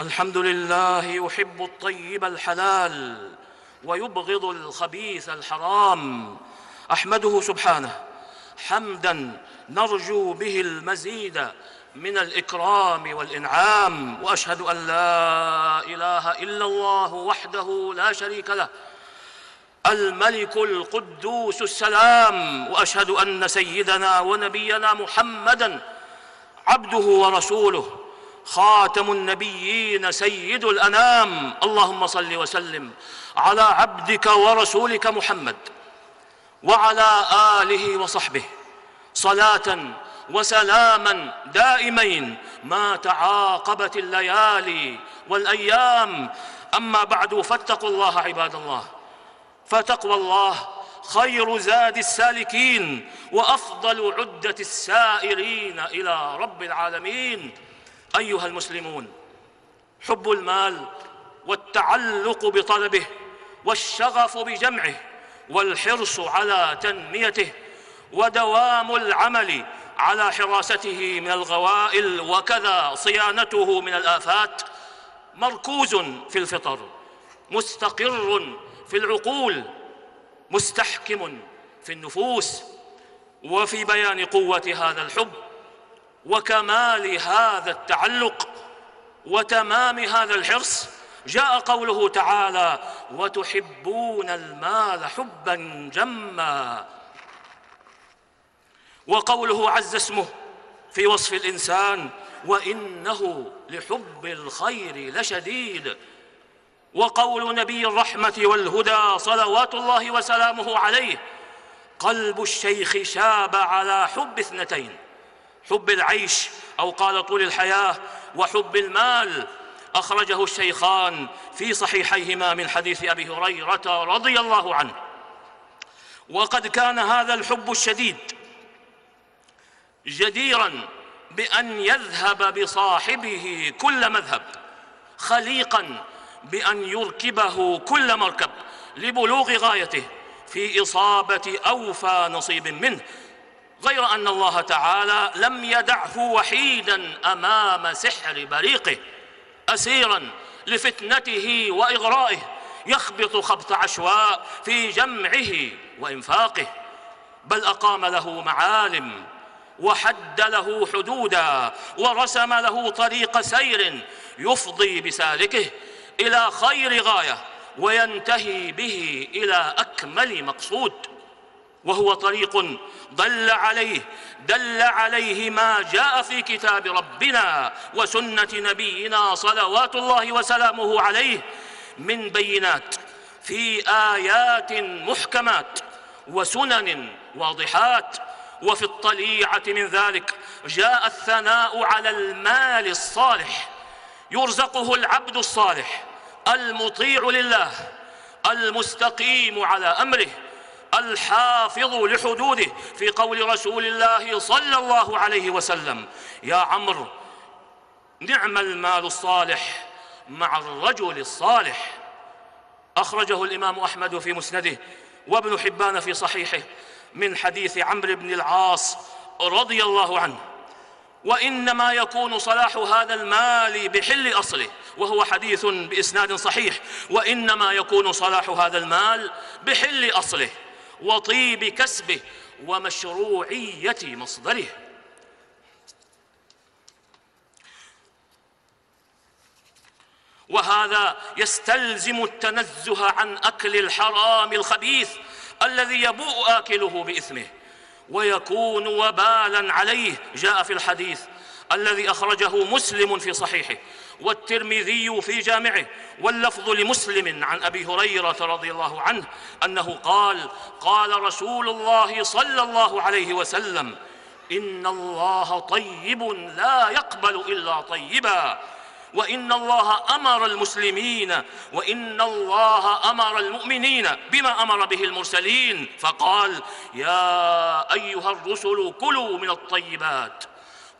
الحمد لله يحب الطيب الحلال ويبغض الخبيث الحرام. أحمده سبحانه. حمدا نرجو به المزيد من الإكرام والإنعام. وأشهد أن لا إله إلا الله وحده لا شريك له. الملك القدوس السلام. وأشهد أن سيدنا ونبينا محمدا عبده ورسوله. خاتم النبيين سيد الأنام. اللهم صل وسلم على عبدك ورسولك محمد وعلى آله وصحبه. صلاة وسلاما دائمين ما تعاقبت الليالي والأيام. أما بعد فاتقوا الله عباد الله. فتقوى الله خير زاد السالكين وأفضل عدة السائرين إلى رب العالمين. أيها المسلمون حب المال والتعلق بطلبه والشغف بجمعه والحرص على تنميته ودوام العمل على حراسته من الغوائل وكذا صيانته من الآفات مركوز في الفطر مستقر في العقول مستحكم في النفوس وفي بيان قوة هذا الحب وكمال هذا التعلق وتمام هذا الحرص جاء قوله تعالى وتحبون المال حبا جما. وقوله عز اسمه في وصف الإنسان وإنه لحب الخير لشديد. وقول نبي الرحمة والهدى صلوات الله وسلامه عليه قلب الشيخ شاب على حب اثنتين. حب العيش أو قال طول الحياة وحب المال. أخرجه الشيخان في صحيحيهما من حديث أبي هريرة رضي الله عنه. وقد كان هذا الحب الشديد جديرا بأن يذهب بصاحبه كل مذهب خليقا بأن يركبه كل مركب لبلوغ غايته في إصابة أوفى نصيب منه. غير أن الله تعالى لم يدعه وحيدا أمام سحر بريقه أسيرا لفتنته وإغرائه يخبط خبط عشواء في جمعه وإنفاقه. بل أقام له معالم وحد له حدودا ورسم له طريق سير يفضي بسالكه إلى خير غاية وينتهي به إلى أكمل مقصود. وهو طريق دل عليه دل عليه ما جاء في كتاب ربنا وسنة نبينا صلوات الله وسلامه عليه من بينات في آيات محكمات وسنن واضحات. وفي الطليعة من ذلك جاء الثناء على المال الصالح يرزقه العبد الصالح المطيع لله المستقيم على أمره. الحافظ لحدوده في قول رسول الله صلى الله عليه وسلم يا عمرو نعم المال الصالح مع الرجل الصالح. أخرجه الإمام أحمد في مسنده وابن حبان في صحيحه من حديث عمرو بن العاص رضي الله عنه وإنما يكون صلاح هذا المال بحل أصله وهو حديث بإسناد صحيح وإنما يكون صلاح هذا المال بحل أصله. وطيب كسبه ومشروعية مصدره. وهذا يستلزم التنزه عن أكل الحرام الخبيث الذي يبوء آكله بإثمه ويكون وبالا عليه. جاء في الحديث الذي أخرجه مسلم في صحيحه. والترمذي في جامعه واللفظ لمسلم عن أبي هريرة رضي الله عنه أنه قال قال رسول الله صلى الله عليه وسلم إن الله طيب لا يقبل إلا طيبا وإن الله أمر المسلمين وإن الله أمر المؤمنين بما أمر به المرسلين. فقال يا أيها الرسل كلوا من الطيبات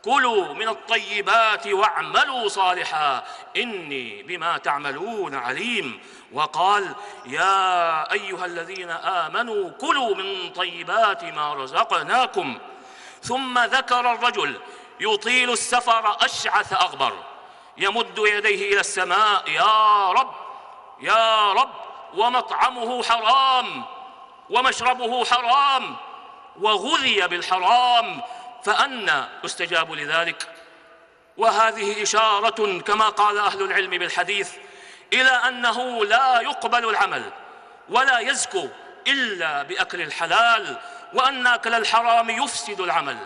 كلوا من الطيبات واعملوا صالحا. إني بما تعملون عليم. وقال يا أيها الذين آمنوا كلوا من طيبات ما رزقناكم. ثم ذكر الرجل يطيل السفر أشعث أغبر. يمد يديه إلى السماء يا رب يا رب ومطعمه حرام ومشربه حرام وغذي بالحرام فأنى يستجاب لذلك. وهذه إشارة كما قال أهل العلم بالحديث إلى أنه لا يقبل العمل ولا يزكو إلا بأكل الحلال وأن أكل الحرام يفسد العمل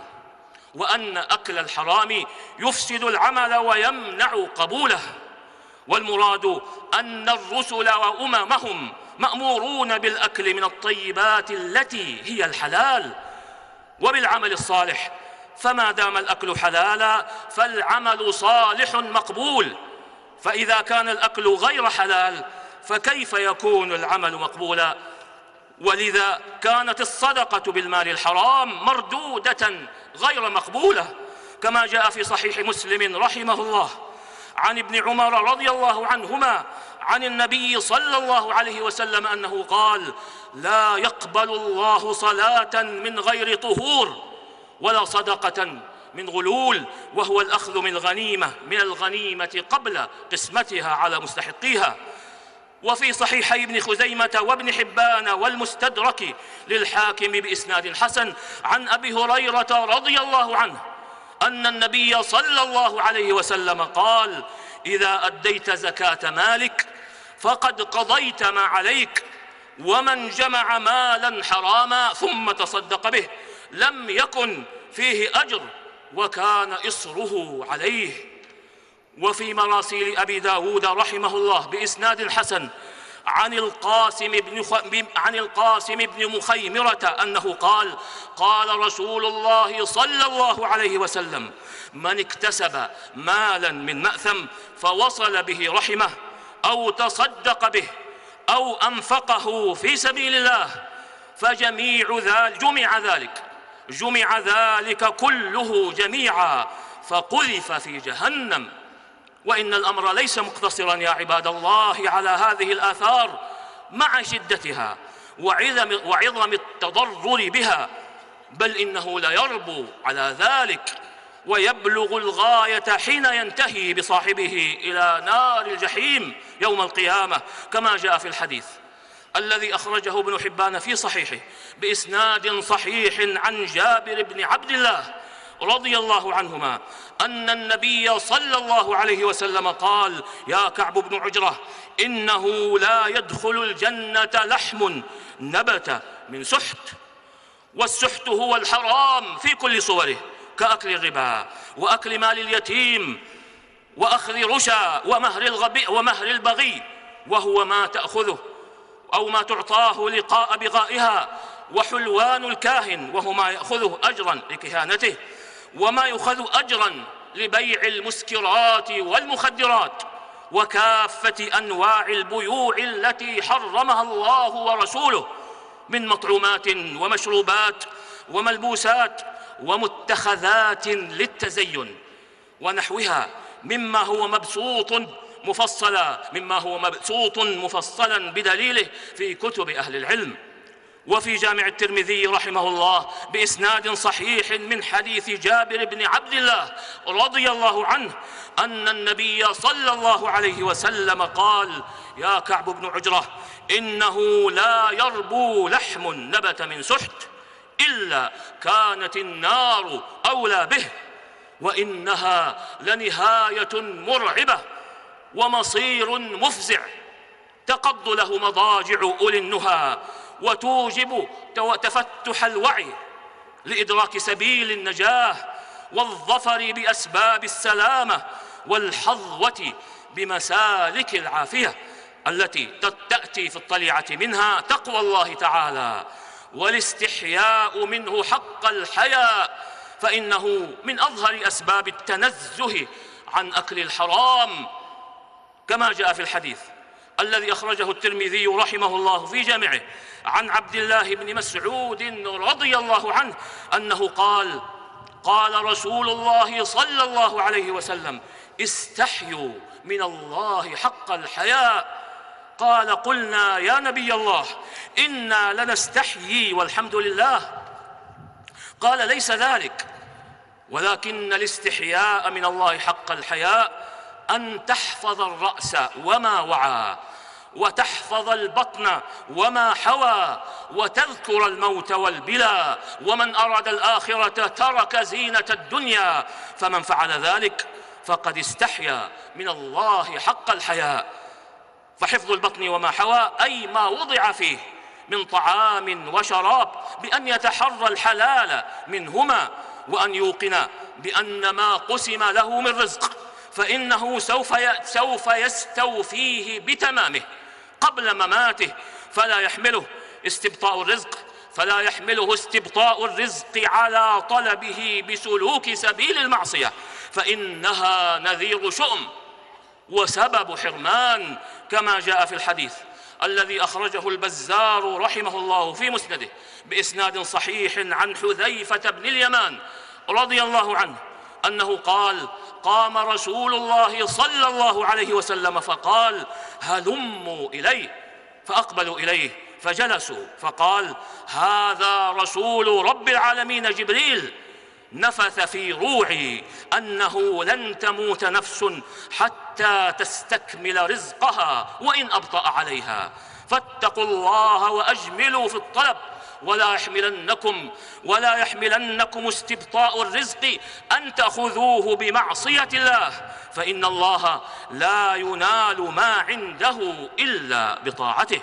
وأن أكل الحرام يفسد العمل ويمنع قبوله. والمراد أن الرسل وأممهم مأمورون بالأكل من الطيبات التي هي الحلال وبالعمل الصالح فما دام الأكل حلالا فالعمل صالح مقبول. فإذا كان الأكل غير حلال فكيف يكون العمل مقبولا؟ ولذا كانت الصدقة بالمال الحرام مردودة غير مقبولة. كما جاء في صحيح مسلم رحمه الله عن ابن عمر رضي الله عنهما عن النبي صلى الله عليه وسلم أنه قال لا يقبل الله صلاة من غير طهور. ولا صدقة من غلول وهو الأخذ من الغنيمة من الغنيمة قبل قسمتها على مستحقيها. وفي صحيحي ابن خزيمة وابن حبان والمستدرك للحاكم بإسناد حسن عن أبي هريرة رضي الله عنه أن النبي صلى الله عليه وسلم قال إذا أديت زكاة مالك فقد قضيت ما عليك ومن جمع مالا حراما ثم تصدق به لم يكن فيه أجر وكان إصره عليه. وفي مراسيل أبي داود رحمه الله بإسناد حسن عن القاسم بن خ... عن القاسم بن مخيمرة أنه قال قال رسول الله صلى الله عليه وسلم من اكتسب مالا من مأثم فوصل به رحمة أو تصدق به أو أنفقه في سبيل الله فجميع ذلك جمع ذلك جمع ذلك كله جميعا فقذف في جهنم. وإن الأمر ليس مقتصرا يا عباد الله على هذه الآثار مع شدتها وعظم, وعظم التضرر بها بل إنه ليربو على ذلك ويبلغ الغاية حين ينتهي بصاحبه إلى نار الجحيم يوم القيامة كما جاء في الحديث. الذي أخرجه ابن حبان في صحيحه بإسناد صحيح عن جابر بن عبد الله رضي الله عنهما أن النبي صلى الله عليه وسلم قال يا كعب بن عجرة إنه لا يدخل الجنة لحم نبت من سحت والسحت هو الحرام في كل صوره كأكل الربا وأكل مال اليتيم وأخذ رشا ومهر, ومهر البغي وهو ما تأخذه أو ما تعطاه لقاء بغائها وحلوان الكاهن وهو ما يأخذه أجرا لكهانته وما يؤخذ أجرا لبيع المسكرات والمخدرات وكافة أنواع البيوع التي حرمها الله ورسوله من مطعومات ومشروبات وملبوسات ومتخذات للتزين ونحوها مما هو مبسوط مفصلا مما هو مبسوط مفصلا بدليله في كتب أهل العلم. وفي جامع الترمذي رحمه الله بإسناد صحيح من حديث جابر بن عبد الله رضي الله عنه أن النبي صلى الله عليه وسلم قال يا كعب بن عجرة إنه لا يربو لحم نبت من سحت إلا كانت النار أولى به وإنها لنهاية مرعبة ومصير مفزع. تقض له مضاجع أولي النهى وتوجب تفتح الوعي لإدراك سبيل النجاة والظفر بأسباب السلامة والحظوة بمسالك العافية التي تأتي في الطليعة منها تقوى الله تعالى. والاستحياء منه حق الحياء فإنه من أظهر أسباب التنزه عن أكل الحرام كما جاء في الحديث الذي أخرجه الترمذي رحمه الله في جامعه عن عبد الله بن مسعود رضي الله عنه أنه قال قال رسول الله صلى الله عليه وسلم استحيوا من الله حق الحياء قال قلنا يا نبي الله إنا لنستحيي والحمد لله قال ليس ذلك ولكن الاستحياء من الله حق الحياء أن تحفظ الرأس وما وعى وتحفظ البطن وما حوى وتذكر الموت والبلا ومن أراد الآخرة ترك زينة الدنيا فمن فعل ذلك فقد استحيا من الله حق الحياء. فحفظ البطن وما حوى أي ما وضع فيه من طعام وشراب بأن يتحرى الحلال منهما وأن يوقن بأن ما قسم له من رزق. فإنه سوف سوف يستوفيه بتمامه قبل مماته فلا يحمله استبطاء الرزق فلا يحمله استبطاء الرزق على طلبه بسلوك سبيل المعصية فإنها نذير شؤم وسبب حرمان كما جاء في الحديث الذي أخرجه البزار رحمه الله في مسنده بإسناد صحيح عن حذيفة بن اليمان رضي الله عنه أنه قال قام رسول الله صلى الله عليه وسلم فقال هلموا إلي فأقبلوا إليه فجلسوا فقال هذا رسول رب العالمين جبريل. نفث في روعي أنه لن تموت نفس حتى تستكمل رزقها وإن أبطأ عليها. فاتقوا الله وأجملوا في الطلب. ولا يحملنكم ولا يحملنكم استبطاء الرزق أن تأخذوه بمعصية الله فإن الله لا ينال ما عنده إلا بطاعته.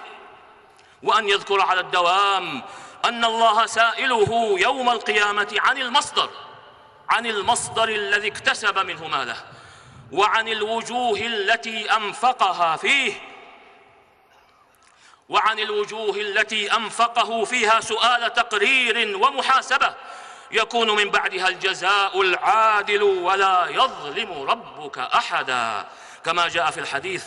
وأن يذكر على الدوام أن الله سائله يوم القيامة عن المصدر عن المصدر الذي اكتسب منه ماله وعن الوجوه التي أنفقها فيه وعن الوجوه التي أنفقه فيها سؤال تقرير ومحاسبة يكون من بعدها الجزاء العادل ولا يظلم ربك أحدا. كما جاء في الحديث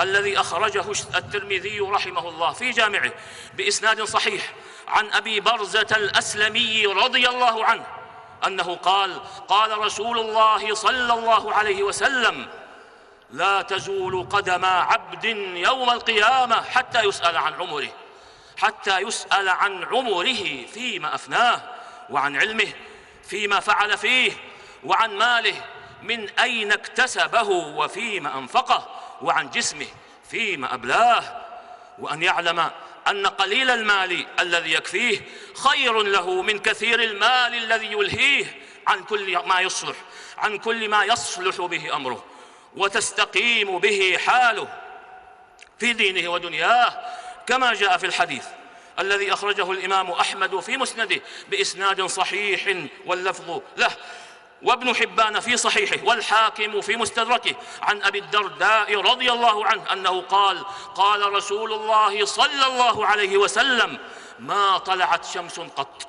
الذي أخرجه الترمذي رحمه الله في جامعه بإسناد صحيح عن أبي برزة الأسلمي رضي الله عنه أنه قال قال رسول الله صلى الله عليه وسلم لا تزول قدم عبد يوم القيامة حتى يسأل عن عمره حتى يسأل عن عمره فيما أفناه وعن علمه فيما فعل فيه وعن ماله من أين اكتسبه وفيما أنفقه وعن جسمه فيما أبلاه. وأن يعلم أن قليل المال الذي يكفيه خير له من كثير المال الذي يلهيه عن كل ما يصلح عن كل ما يصلح به أمره. وتستقيم به حاله في دينه ودنياه كما جاء في الحديث الذي أخرجه الإمام أحمد في مسنده بإسناد صحيح واللفظ له. وابن حبان في صحيحه والحاكم في مستدركه عن أبي الدرداء رضي الله عنه أنه قال قال رسول الله صلى الله عليه وسلم ما طلعت شمس قط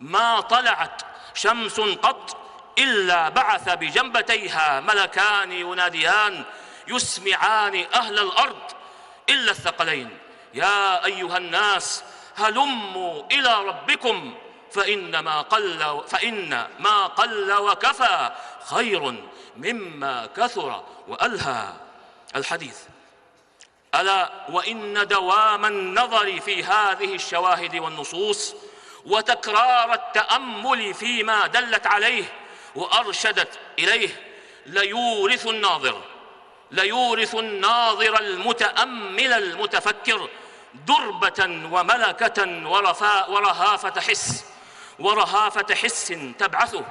ما طلعت شمس قط إلا بعث بجنبتيها ملكان يناديان يسمعان أهل الأرض إلا الثقلين. يا أيها الناس هلموا إلى ربكم فإن ما قل فإن ما قل وكفى خير مما كثر وألهى. الحديث ألا وإن دوام النظر في هذه الشواهد والنصوص وتكرار التأمل فيما دلت عليه وأرشدت إليه ليورث الناظر ليورث الناظر المتأمل المتفكر دربة وملكة ورفاء ورهافة حس ورهافة حس تبعثه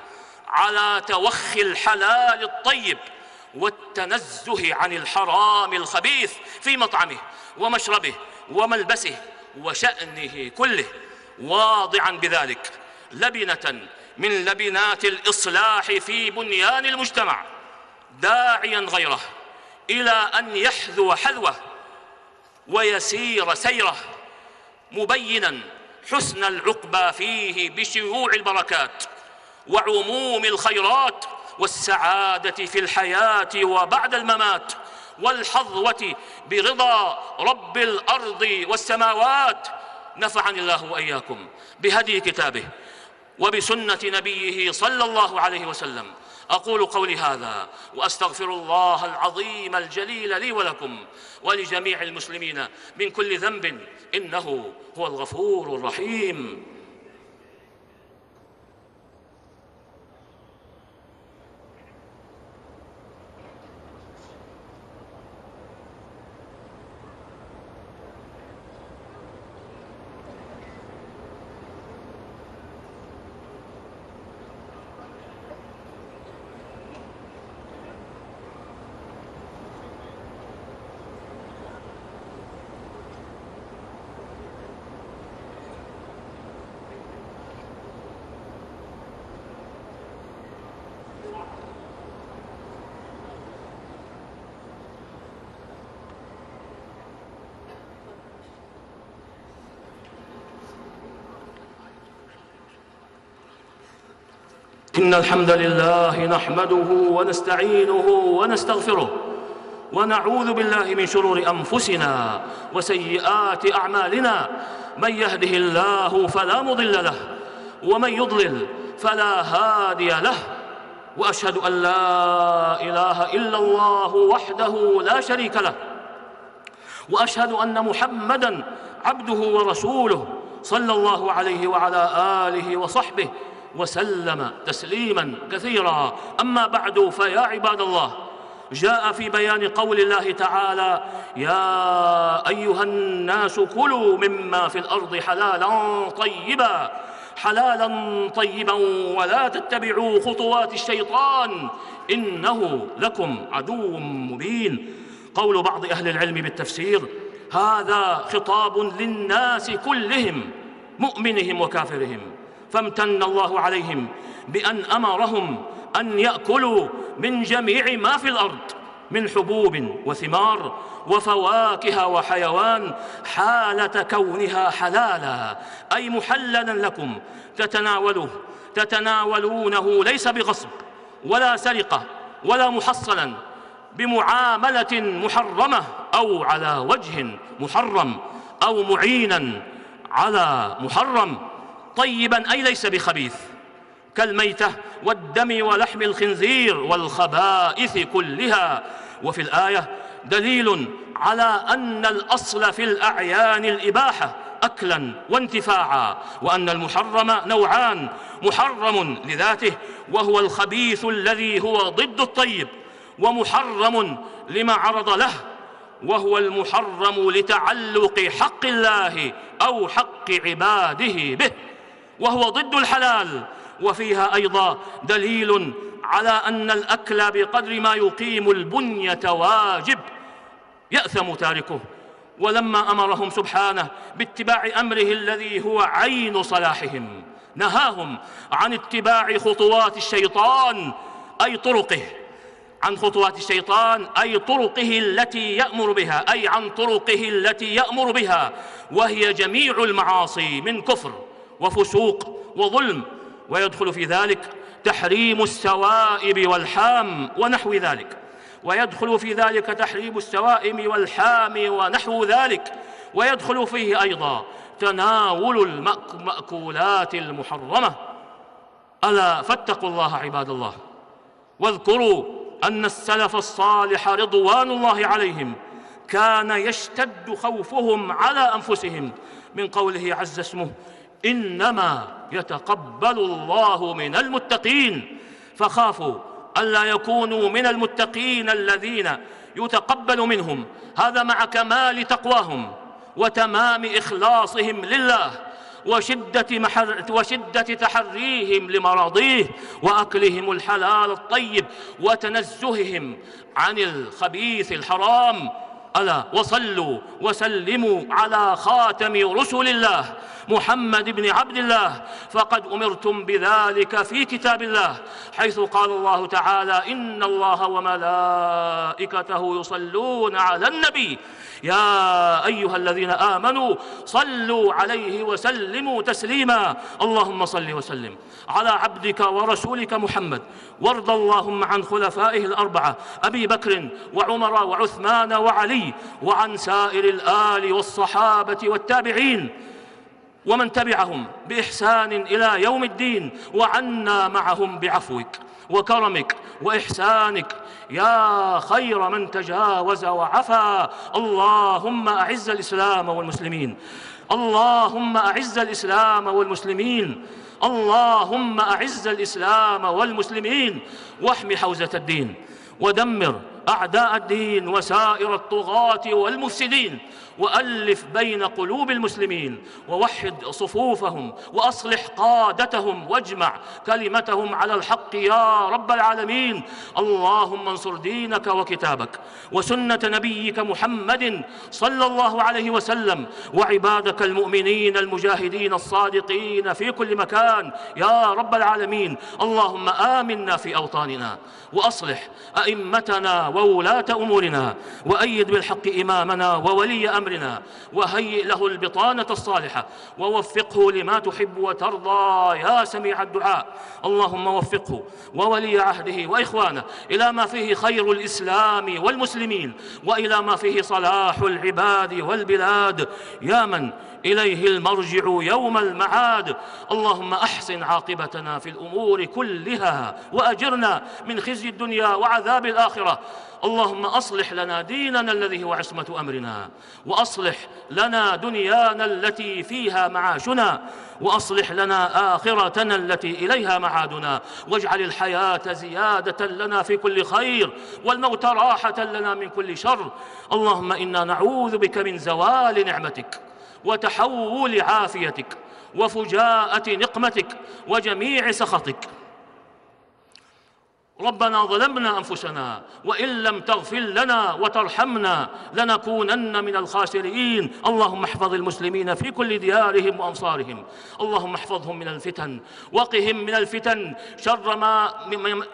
على توخي الحلال الطيب والتنزه عن الحرام الخبيث في مطعمه ومشربه وملبسه وشأنه كله. واضعا بذلك لبنة من لبنات الإصلاح في بنيان المجتمع داعيا غيره إلى أن يحذو حذوه ويسير سيره مبينا حسن العقبى فيه بشيوع البركات وعموم الخيرات والسعادة في الحياة وبعد الممات والحظوة برضا رب الأرض والسماوات. نفعني الله وإياكم بهدي كتابه وبسنة نبيه صلى الله عليه وسلم. أقول قولي هذا وأستغفر الله العظيم الجليل لي ولكم ولجميع المسلمين من كل ذنب إنه هو الغفور الرحيم. إن الحمد لله نحمده ونستعينه ونستغفره ونعوذ بالله من شرور أنفسنا وسيئات أعمالنا. من يهده الله فلا مضل له ومن يضلل فلا هادي له. وأشهد أن لا إله إلا الله وحده لا شريك له. وأشهد أن محمدًا عبده ورسوله صلى الله عليه وعلى آله وصحبه وسلم تسليما كثيرا. أما بعد فيا عباد الله جاء في بيان قول الله تعالى يا أيها الناس كلوا مما في الأرض حلالا طيبا حلالا طيبا ولا تتبعوا خطوات الشيطان إنه لكم عدو مبين. قول بعض أهل العلم بالتفسير هذا خطاب للناس كلهم مؤمنهم وكافرهم. فامتن الله عليهم بأن أمرهم أن يأكلوا من جميع ما في الأرض من حبوب وثمار وفواكه وحيوان حالة كونها حلالا أي محللا لكم تتناوله تتناولونه ليس بغصب ولا سرقة ولا محصلا بمعاملة محرمة أو على وجه محرم أو معينا على محرم. طيبا أي ليس بخبيث. كالميتة والدم ولحم الخنزير والخبائث كلها. وفي الآية دليل على أن الأصل في الأعيان الإباحة أكلا وانتفاعا وأن المحرم نوعان محرم لذاته وهو الخبيث الذي هو ضد الطيب ومحرم لما عرض له وهو المحرم لتعلق حق الله أو حق عباده به. وهو ضد الحلال. وفيها أيضا دليل على أن الأكل بقدر ما يقيم البنية واجب يأثم تاركه. ولما أمرهم سبحانه باتباع أمره الذي هو عين صلاحهم نهاهم عن اتباع خطوات الشيطان أي طرقه. عن خطوات الشيطان أي طرقه التي يأمر بها أي عن طرقه التي يأمر بها وهي جميع المعاصي من كفر. وفسوق وظلم ويدخل في ذلك تحريم السوائب والحام ونحو ذلك. ويدخل في ذلك تحريم السوائم والحام ونحو ذلك. ويدخل فيه أيضا تناول المأكولات المحرمة. ألا فاتقوا الله عباد الله. واذكروا أن السلف الصالح رضوان الله عليهم كان يشتد خوفهم على أنفسهم من قوله عز اسمه إنما يتقبل الله من المتقين. فخافوا ألا يكونوا من المتقين الذين يتقبل منهم. هذا مع كمال تقواهم وتمام إخلاصهم لله وشدة, محر وشدة تحريهم لمراضيه وأكلهم الحلال الطيب وتنزههم عن الخبيث الحرام ألا وصلوا وسلموا على خاتم رسل الله محمد بن عبد الله. فقد أمرتم بذلك في كتاب الله حيث قال الله تعالى إن الله وملائكته يصلون على النبي. يا أيها الذين آمنوا صلوا عليه وسلموا تسليما. اللهم صل وسلم على عبدك ورسولك محمد. وارض اللهم عن خلفائه الأربعة أبي بكر وعمر وعثمان وعلي. وعن سائر الآل والصحابة والتابعين ومن تبعهم بإحسان إلى يوم الدين وعنا معهم بعفوك وكرمك وإحسانك. يا خير من تجاوز وعفا. اللهم أعز الإسلام والمسلمين. اللهم أعز الإسلام والمسلمين. اللهم أعز الإسلام والمسلمين. واحم حوزة الدين. ودمر أعداء الدين وسائر الطغاة والمفسدين. وألف بين قلوب المسلمين ووحد صفوفهم وأصلح قادتهم واجمع كلمتهم على الحق يا رب العالمين. اللهم انصر دينك وكتابك وسنة نبيك محمد صلى الله عليه وسلم وعبادك المؤمنين المجاهدين الصادقين في كل مكان يا رب العالمين. اللهم آمنا في أوطاننا وأصلح أئمتنا وولاة أمورنا وأيد بالحق إمامنا وولي أمرنا وهيئ له البطانة الصالحة ووفقه لما تحب وترضى يا سميع الدعاء. اللهم وفقه وولي عهده وإخوانه إلى ما فيه خير الإسلام والمسلمين وإلى ما فيه صلاح العباد والبلاد. يا من إليه المرجع يوم المعاد. اللهم أحسن عاقبتنا في الأمور كلها وأجرنا من خزي الدنيا وعذاب الآخرة. اللهم أصلح لنا ديننا الذي هو عصمة أمرنا وأصلح لنا دنيانا التي فيها معاشنا وأصلح لنا آخرتنا التي إليها معادنا. واجعل الحياة زيادة لنا في كل خير والموت راحة لنا من كل شر. اللهم إنا نعوذ بك من زوال نعمتك. وتحول عافيتك وفجاءة نقمتك وجميع سخطك. ربنا ظلمنا أنفسنا وإن لم تغفر لنا وترحمنا لنكونن من الخاسرين. اللهم احفظ المسلمين في كل ديارهم وامصارهم اللهم احفظهم من الفتن. وقهم من الفتن. شر ما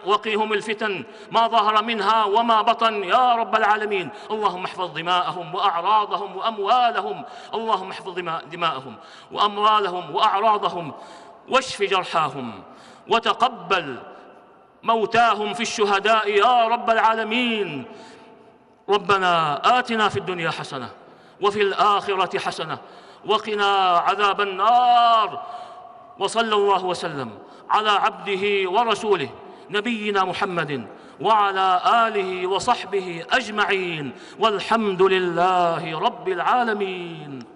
وقهم الفتن. ما ظهر منها وما بطن يا رب العالمين. اللهم احفظ دماءهم وأعراضهم وأموالهم. اللهم احفظ دماءهم وأموالهم وأعراضهم. واشف جرحاهم. وتقبل موتاهم في الشهداء يا رب العالمين. ربنا آتنا في الدنيا حسنة وفي الآخرة حسنة وقنا عذاب النار. وصلى الله وسلم على عبده ورسوله نبينا محمد وعلى آله وصحبه أجمعين. والحمد لله رب العالمين.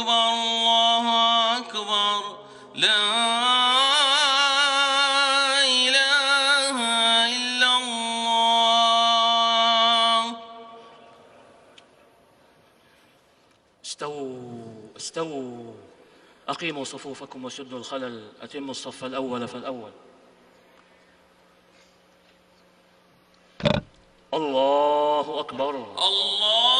أكبر الله أكبر. لا إله إلا الله. استووا استووا. أقيموا صفوفكم وسدوا الخلل. أتموا الصف الأول فالأول. الله أكبر. الله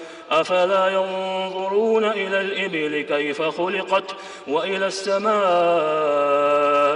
أفلا ينظرون إلى الإبل كيف خلقت وإلى السماء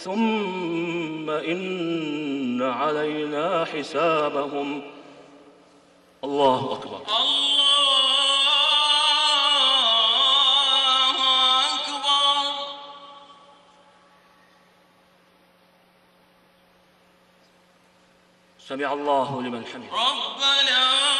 ثم إن علينا حسابهم. الله أكبر. الله أكبر. سمع الله لمن حمده. ربنا